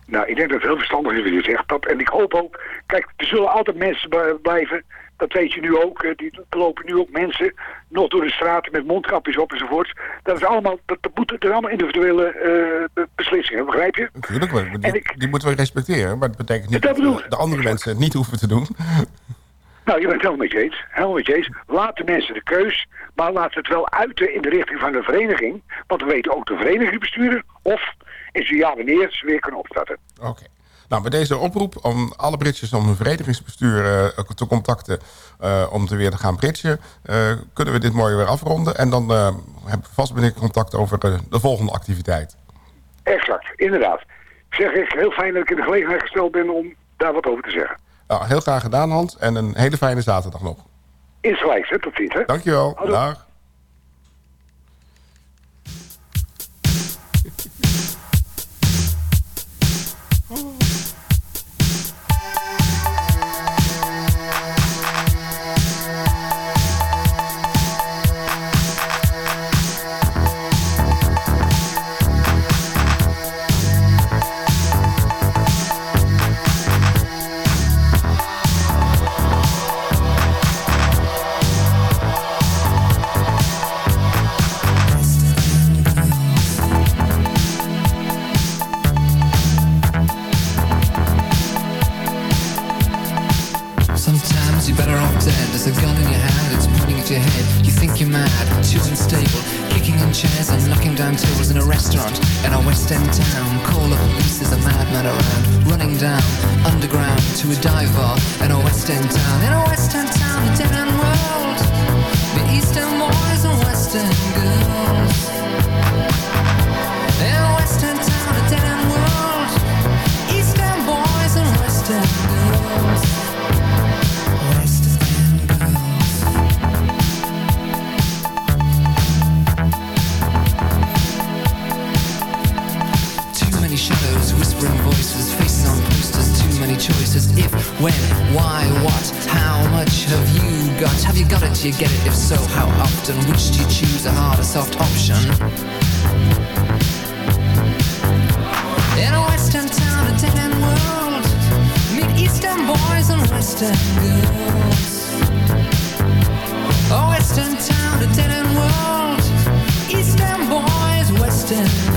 Nou, ik denk dat het heel verstandig is wat je zegt. Dat, en ik hoop ook, kijk, er zullen altijd mensen blijven. Dat weet je nu ook. Die, er lopen nu ook mensen nog door de straten met mondkapjes op enzovoort. Dat is allemaal, dat, dat, moet, dat allemaal individuele eh, be- beslissingen, begrijp je? Natuurlijk, maar die, ik- die moeten we respecteren. Maar dat betekent niet Dat ik. de andere mensen het niet hoeven te doen. [LAUGHS] Nou, je bent helemaal met je eens. Helemaal met je eens. Laat de mensen de keus, maar laat het wel uiten in de richting van de vereniging. Want we weten ook de vereniging besturen of, en zo ja wanneer, ze weer kunnen opstarten. Oké. Nou, bij deze oproep om alle Britjes om hun verenigingsbestuur eh, te contacten... eh, om te weer te gaan bridgen, eh, kunnen we dit mooi weer afronden. En dan hebben we vast binnenkort contact over de volgende activiteit. Exact, inderdaad. Zeg ik heel fijn dat ik in de gelegenheid gesteld ben om daar wat over te zeggen. Nou, heel graag gedaan, Hans. En een hele fijne zaterdag nog. Insgelijks, hè? Tot ziens, hè? Dankjewel. Hallo. Dag. Knocking tables in a restaurant in a West End town. Call the police, there's a madman around. Running down, underground, to a dive bar in a West End town. In a West End town, a dead end world. The East End boys and West End girls. Choices. If, when, why, what, how much have you got? Have you got it? Do you get it? If so, how often? Which do you choose, a hard or soft option? In a western town, a dead end world, meet eastern boys and western girls. A western town, a dead end world, eastern boys, western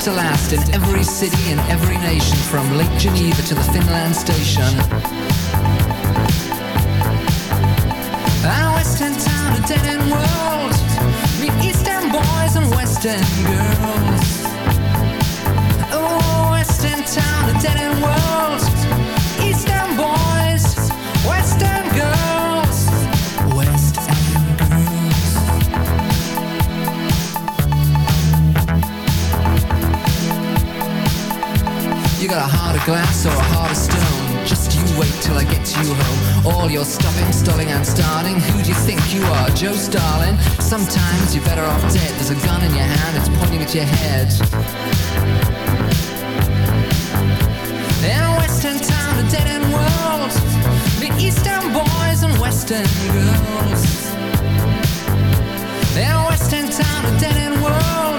to last in every city and every nation, from Lake Geneva to the Finland station. Our western town, a dead end world. Meet eastern boys and western girls. Oh, western town, a dead end world. Eastern boys, western got a heart of glass or a heart of stone. Just you wait till I get to you home. All your stopping, stalling, and starting. Who do you think you are, Joe Starling? Sometimes you're better off dead. There's a gun in your hand, it's pointing at your head. In western town, a dead end world. Meet eastern boys and western girls. In western town, a dead end world.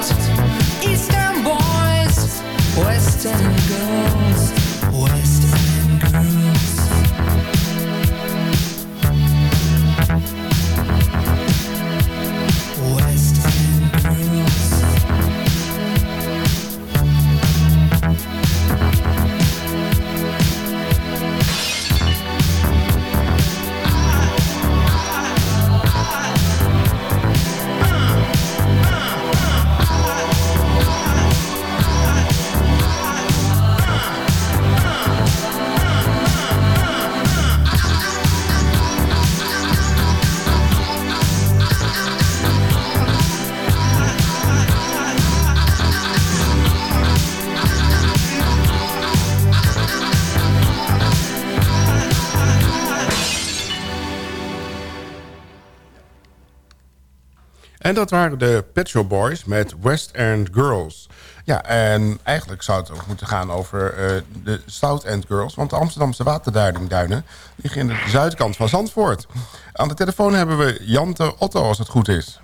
Western girls, En dat waren de Pet Shop Boys met West End Girls. Ja, en eigenlijk zou het ook moeten gaan over eh, de South End Girls. Want de Amsterdamse waterduinen liggen in de zuidkant van Zandvoort. Aan de telefoon hebben we Jante Otto, als het goed is.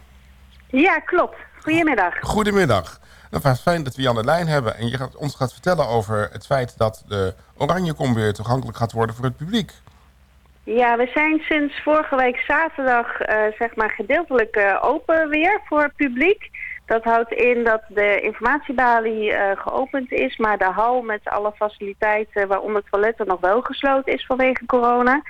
Ja, klopt. Goedemiddag. Goedemiddag. Nou, fijn dat we je aan de lijn hebben. En je gaat, ons gaat vertellen over het feit dat de Oranjekom weer toegankelijk gaat worden voor het publiek. Ja, we zijn sinds vorige week zaterdag eh, zeg maar gedeeltelijk eh, open weer voor het publiek. Dat houdt in dat de informatiebalie eh, geopend is, maar de hal met alle faciliteiten, waaronder toiletten, nog wel gesloten is vanwege corona.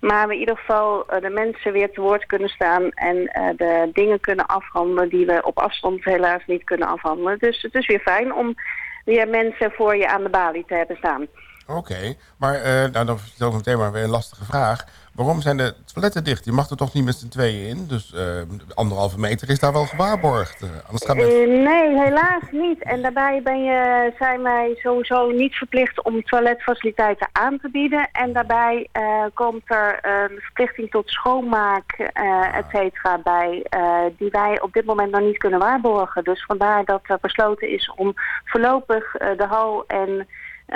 Maar we in ieder geval de mensen weer te woord kunnen staan en de dingen kunnen afhandelen die we op afstand helaas niet kunnen afhandelen. Dus het is weer fijn om weer mensen voor je aan de balie te hebben staan. Oké, maar eh, nou, dan stel ik meteen maar weer een lastige vraag. Waarom zijn de toiletten dicht? Je mag er toch niet met z'n tweeën in? Dus eh, anderhalve meter is daar wel gewaarborgd. Eh, anders gaat het... Eh, nee, helaas niet. En daarbij ben je, zijn wij sowieso niet verplicht om toiletfaciliteiten aan te bieden. En daarbij komt er een verplichting tot schoonmaak, et cetera, bij, die wij op dit moment nog niet kunnen waarborgen. Dus vandaar dat er besloten is om voorlopig de hal en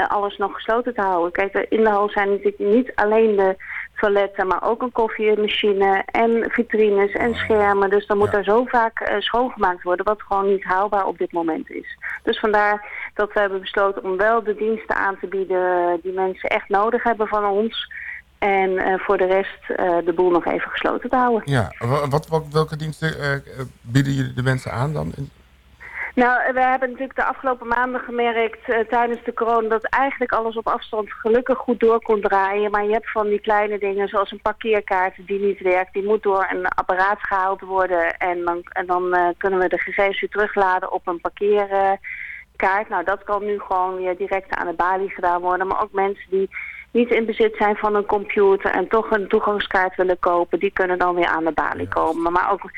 alles nog gesloten te houden. Kijk, eh, in de hal zijn natuurlijk niet alleen de toiletten, maar ook een koffiemachine en vitrines en schermen. Dus dan moet er zo vaak eh, schoongemaakt worden, wat gewoon niet haalbaar op dit moment is. Dus vandaar dat we hebben besloten om wel de diensten aan te bieden die mensen echt nodig hebben van ons. En eh, voor de rest eh, de boel nog even gesloten te houden. Ja, wa- wat, wat, welke diensten eh, eh, bieden jullie de mensen aan dan? Nou, we hebben natuurlijk de afgelopen maanden gemerkt eh, tijdens de corona dat eigenlijk alles op afstand gelukkig goed door kon draaien. Maar je hebt van die kleine dingen zoals een parkeerkaart die niet werkt. Die moet door een apparaat gehaald worden en dan, en dan eh, kunnen we de gegevens weer terugladen op een parkeerkaart. Nou, dat kan nu gewoon weer direct aan de balie gedaan worden. Maar ook mensen die niet in bezit zijn van een computer en toch een toegangskaart willen kopen, die kunnen dan weer aan de balie komen. Maar ook,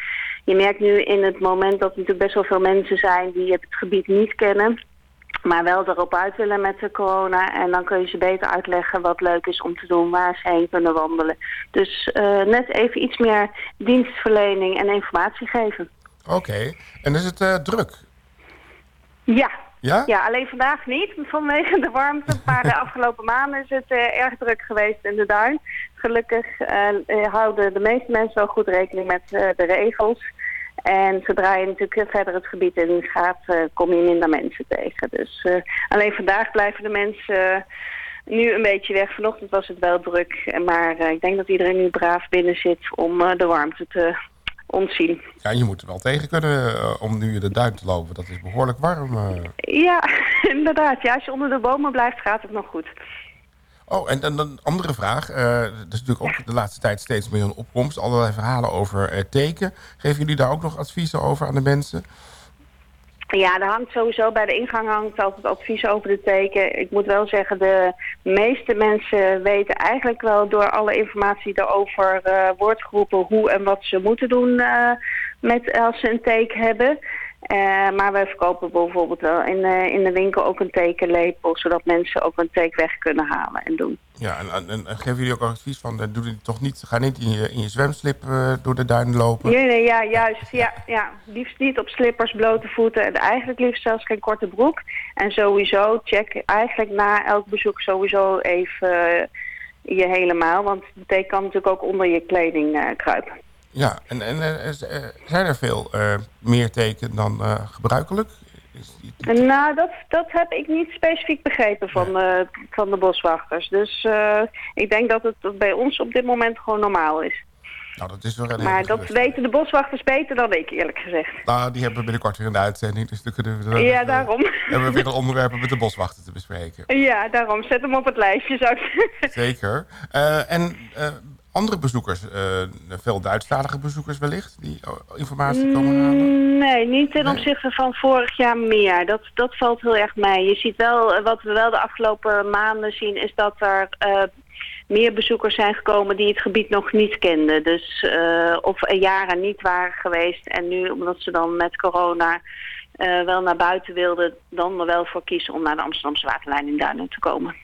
je merkt nu in het moment dat er natuurlijk best wel veel mensen zijn die het gebied niet kennen, maar wel erop uit willen met de corona. En dan kun je ze beter uitleggen wat leuk is om te doen, waar ze heen kunnen wandelen. Dus eh, net even iets meer dienstverlening en informatie geven. Oké, en is het eh, druk? Ja. Ja? Ja, alleen vandaag niet vanwege de warmte. Maar de afgelopen maanden is het eh, erg druk geweest in de duin. Gelukkig eh, eh, houden de meeste mensen wel goed rekening met de regels. En zodra je natuurlijk verder het gebied in gaat, kom je minder mensen tegen. Dus alleen vandaag blijven de mensen nu een beetje weg. Vanochtend was het wel druk. Maar ik denk dat iedereen nu braaf binnen zit om de warmte te ontzien. Ja, je moet er wel tegen kunnen eh, om nu in de duin te lopen. Dat is behoorlijk warm. eh. Ja, [LAUGHS] inderdaad. Ja, als je onder de bomen blijft, gaat het nog goed. Oh, en, en een andere vraag. eh dat is natuurlijk ook de laatste tijd steeds meer een opkomst. Allerlei verhalen over eh, teken. Geven jullie daar ook nog adviezen over aan de mensen? Ja, er hangt sowieso bij de ingang hangt altijd advies over de teken. Ik moet wel zeggen, de meeste mensen weten eigenlijk wel door alle informatie erover eh woordgroepen hoe en wat ze moeten doen eh, met, als ze een teken hebben. Eh, maar wij verkopen bijvoorbeeld wel in, eh, in de winkel ook een tekenlepel, zodat mensen ook een teken weg kunnen halen en doen. Ja, en, en, en geven jullie ook advies van... eh, doe dit toch niet, ga niet in je, in je zwemslip door de duin lopen? Nee, nee, ja, juist. Ja, ja. Liefst niet op slippers, blote voeten en eigenlijk liefst zelfs geen korte broek. En sowieso check eigenlijk na elk bezoek sowieso even je helemaal. Want de teken kan natuurlijk ook onder je kleding kruipen. Ja, en, en eh, zijn er veel eh, meer teken dan eh, gebruikelijk? Nou, dat, dat heb ik niet specifiek begrepen van, van de boswachters. Dus ik denk dat het bij ons op dit moment gewoon normaal is. Nou, dat is wel een Maar dat gerust. weten de boswachters beter dan ik, eerlijk gezegd. Nou, die hebben we binnenkort weer in de uitzending. Dus dan kunnen we dan, Ja, daarom. [LAUGHS] hebben we weer een onderwerp met de boswachter te bespreken. Ja, daarom. Zet hem op het lijstje, zou ik zeggen. Zeker. En andere bezoekers, eh, veel Duitsstalige bezoekers wellicht, die eh, informatie komen halen? Mm, Nee, niet ten Nee? opzichte van vorig jaar meer. Dat, dat valt heel erg mee. Je ziet wel, eh, wat we wel de afgelopen maanden zien, is dat er meer bezoekers zijn gekomen die het gebied nog niet kenden. Dus of er jaren niet waren geweest en nu, omdat ze dan met corona wel naar buiten wilden, dan er wel voor kiezen om naar de Amsterdamse waterlijn in Duinen te komen.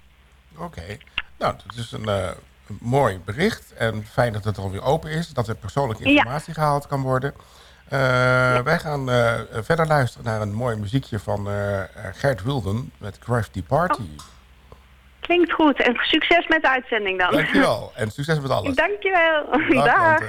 Oké. Nou, dat is een, een mooi bericht. En fijn dat het alweer open is. Dat er persoonlijke Ja. informatie gehaald kan worden. Eh, Wij gaan eh, verder luisteren naar een mooi muziekje van eh, Gert Wilden met Crafty Party. Oh. Klinkt goed en succes met de uitzending dan. Dankjewel. [LAUGHS] En succes met alles. Dankjewel. Dag, Dag.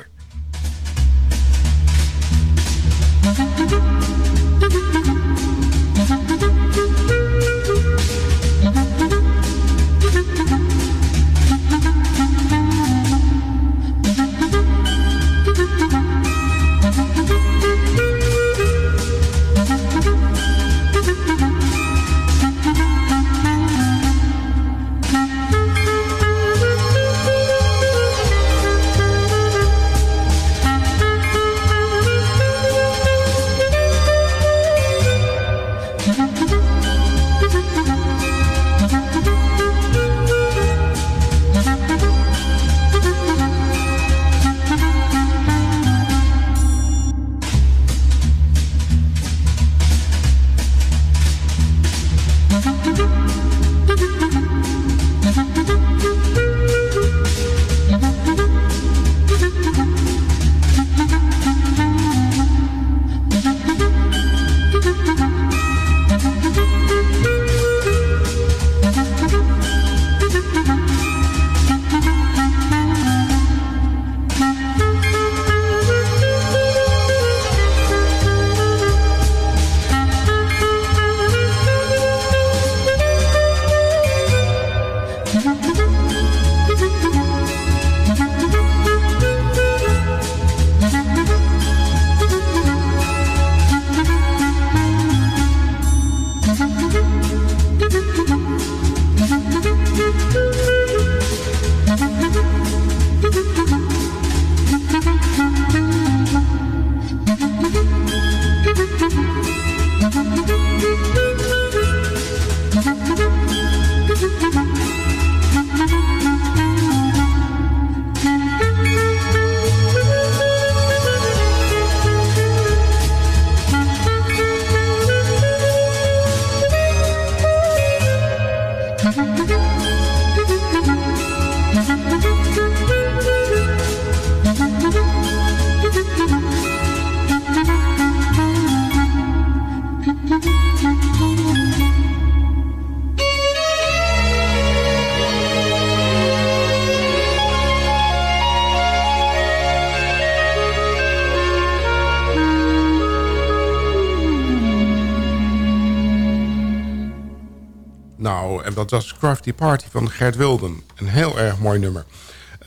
Dat was Crafty Party van Gert Wilden. Een heel erg mooi nummer.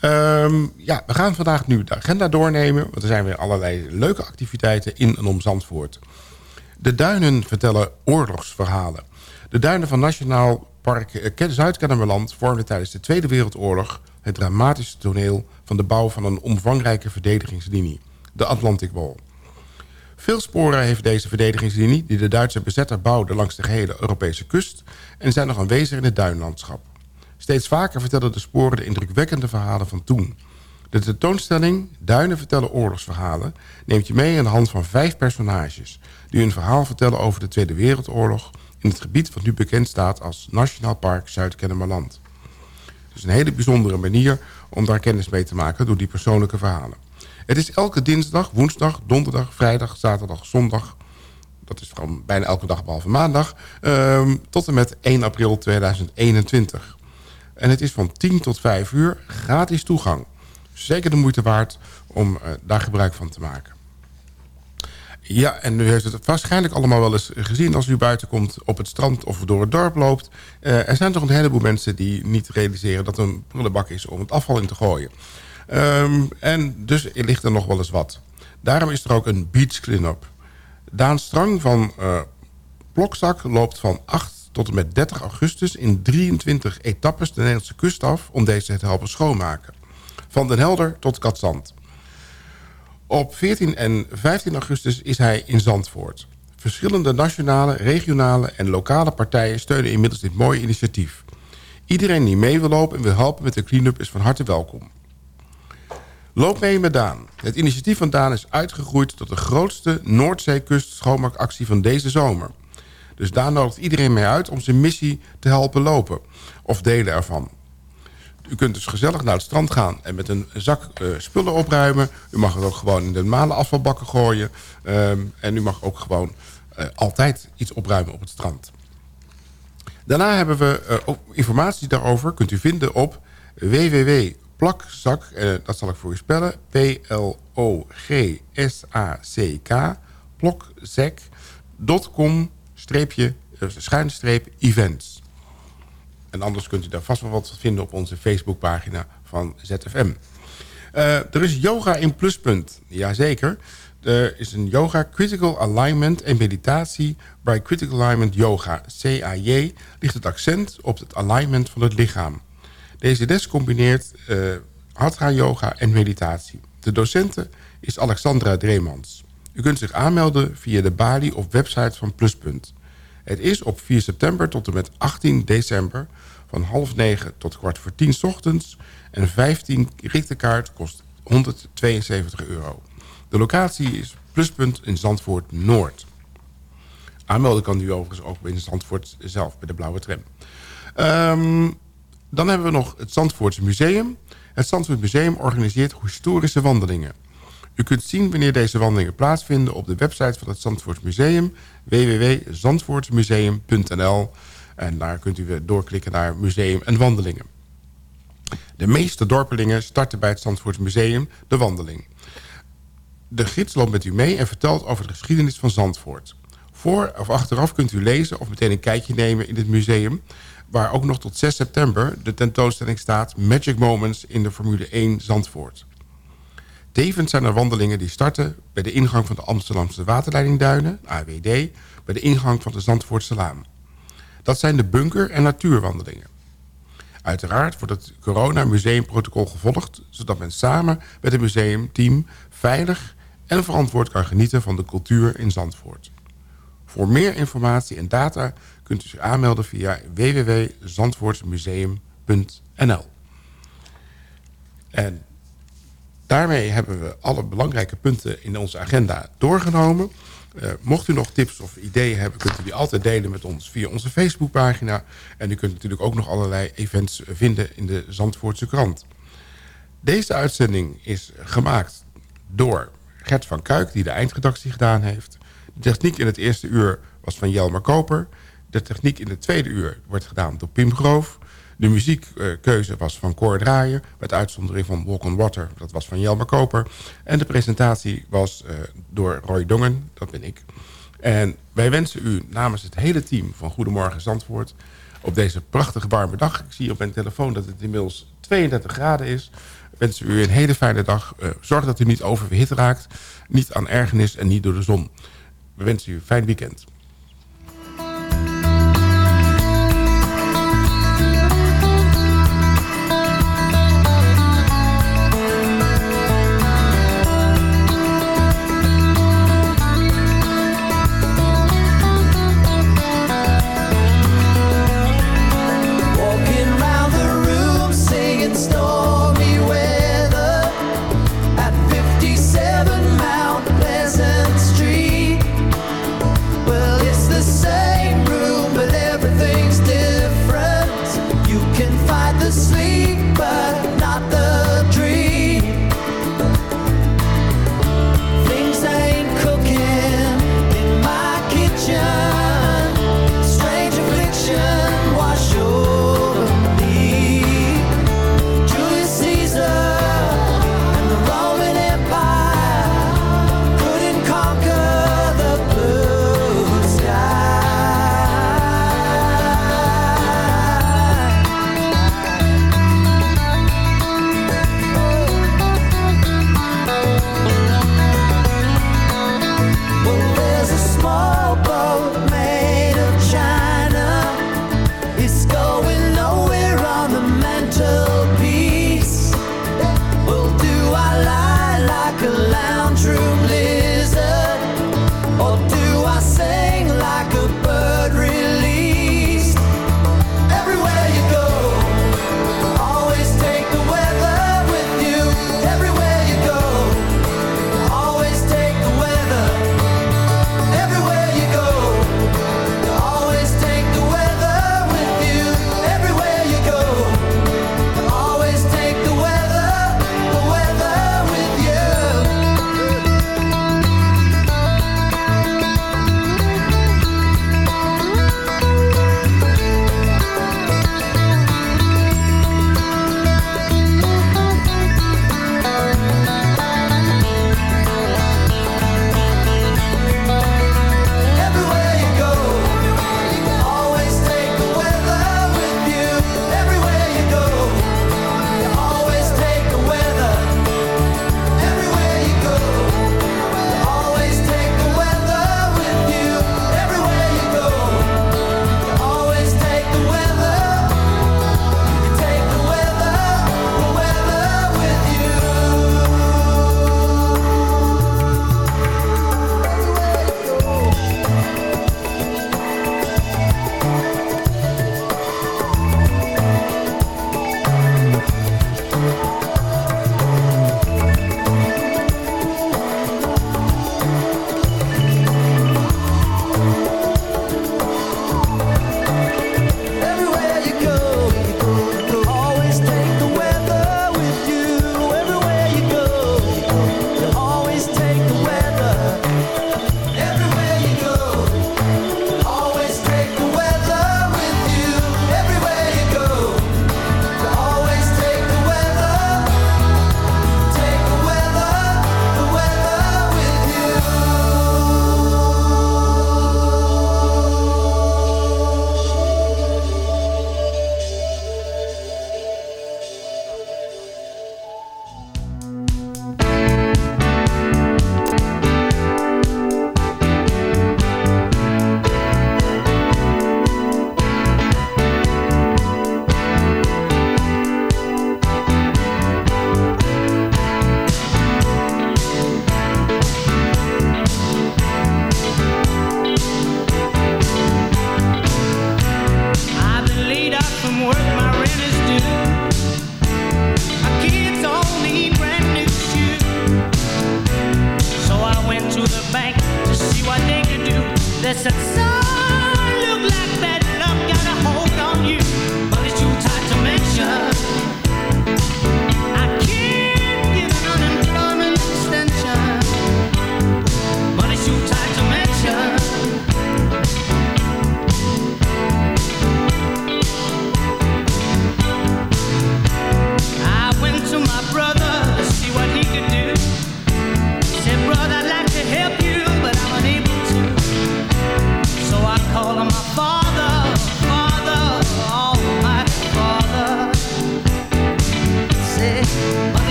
Ehm, ja, we gaan vandaag nu de agenda doornemen. Want er zijn weer allerlei leuke activiteiten in en om Zandvoort. De duinen vertellen oorlogsverhalen. De duinen van Nationaal Park eh, Zuid-Kennemerland vormden tijdens de Tweede Wereldoorlog... het dramatische toneel van de bouw van een omvangrijke verdedigingslinie. De Atlantic Wall. Veel sporen heeft deze verdedigingslinie... die de Duitse bezetter bouwde langs de gehele Europese kust... en zijn nog aanwezig in het duinlandschap. Steeds vaker vertellen de sporen de indrukwekkende verhalen van toen. De tentoonstelling Duinen vertellen oorlogsverhalen... neemt je mee aan de hand van vijf personages... die hun verhaal vertellen over de Tweede Wereldoorlog... in het gebied wat nu bekend staat als Nationaal Park Zuid-Kennemerland. Dus een hele bijzondere manier om daar kennis mee te maken... door die persoonlijke verhalen. Het is elke dinsdag, woensdag, donderdag, vrijdag, zaterdag, zondag... dat is gewoon bijna elke dag behalve maandag... ehm, tot en met 1 april 2021... En het is van 10 tot 5 uur gratis toegang. Zeker de moeite waard om uh, daar gebruik van te maken. Ja, en u heeft het waarschijnlijk allemaal wel eens gezien... als u buiten komt op het strand of door het dorp loopt. Uh, er zijn toch een heleboel mensen die niet realiseren... dat een prullenbak is om het afval in te gooien. Um, en dus ligt er nog wel eens wat. Daarom is er ook een beach clean-up. Daan Strang van uh, Plokzak loopt van 8 tot en met 30 augustus in 23 etappes de Nederlandse kust af... om deze te helpen schoonmaken. Van Den Helder tot Katzand. Op 14 en 15 augustus is hij in Zandvoort. Verschillende nationale, regionale en lokale partijen steunen inmiddels dit mooie initiatief. Iedereen die mee wil lopen en wil helpen met de clean-up is van harte welkom. Loop mee met Daan. Het initiatief van Daan is uitgegroeid tot de grootste Noordzeekust schoonmaakactie van deze zomer. Dus daar nodigt iedereen mee uit om zijn missie te helpen lopen. Of delen ervan. U kunt dus gezellig naar het strand gaan en met een zak uh, spullen opruimen. U mag het ook gewoon in de normale afvalbakken gooien. Um, en u mag ook gewoon uh, altijd iets opruimen op het strand. Daarna hebben we ook informatie daarover. Kunt u vinden op www.plakzak. dat zal ik voor u spellen. P-L-O-G-S-A-C-K. Plokzak.com streepje, schuine streep events. En anders kunt u daar vast wel wat vinden op onze Facebookpagina van ZFM. Uh, er is yoga in pluspunt. Jazeker. Er is een yoga critical alignment en meditatie. Bij critical alignment yoga, CAJ, ligt het accent op het alignment van het lichaam. Deze les combineert uh, hatha yoga en meditatie. De docente is Alexandra Dreemans. U kunt zich aanmelden via de balie of website van Pluspunt. Het is op 4 september tot en met 18 december van half negen tot kwart voor tien ochtends. En 15 richtenkaart kost 172 euro. De locatie is Pluspunt in Zandvoort Noord. Aanmelden kan u overigens ook in Zandvoort zelf, bij de Blauwe Tram. Um, dan hebben we nog het Zandvoortse Museum. Het Zandvoort Museum organiseert historische wandelingen. U kunt zien wanneer deze wandelingen plaatsvinden op de website van het Zandvoorts Museum www.zandvoortsmuseum.nl en daar kunt u weer doorklikken naar museum en wandelingen. De meeste dorpelingen starten bij het Zandvoorts Museum de wandeling. De gids loopt met u mee en vertelt over de geschiedenis van Zandvoort. Voor of achteraf kunt u lezen of meteen een kijkje nemen in het museum... waar ook nog tot 6 september de tentoonstelling staat... Magic Moments in de Formule 1 Zandvoort. Tevens zijn er wandelingen die starten bij de ingang van de Amsterdamse waterleidingduinen, AWD, bij de ingang van de Zandvoortse Laan. Dat zijn de bunker- en natuurwandelingen. Uiteraard wordt het corona-museumprotocol gevolgd... zodat men samen met het museumteam veilig en verantwoord kan genieten van de cultuur in Zandvoort. Voor meer informatie en data kunt u zich aanmelden via www.zandvoortsmuseum.nl. En Daarmee hebben we alle belangrijke punten in onze agenda doorgenomen. Uh, mocht u nog tips of ideeën hebben, kunt u die altijd delen met ons via onze Facebookpagina. En u kunt natuurlijk ook nog allerlei events vinden in de Zandvoortse krant. Deze uitzending is gemaakt door Gert van Kuik, die de eindredactie gedaan heeft. De techniek in het eerste uur was van Jelmer Koper. De techniek in het tweede uur wordt gedaan door Pim Groof. De muziekkeuze was van Cor Draaien... met uitzondering van Walk on Water, dat was van Jelmer Koper. En de presentatie was uh, door Roy Dongen, dat ben ik. En wij wensen u namens het hele team van Goedemorgen Zandvoort... op deze prachtige warme dag, ik zie op mijn telefoon dat het inmiddels 32 graden is... wensen we u een hele fijne dag. Eh, zorg dat u niet oververhit raakt. Niet aan ergernis en niet door de zon. We wensen u een fijn weekend.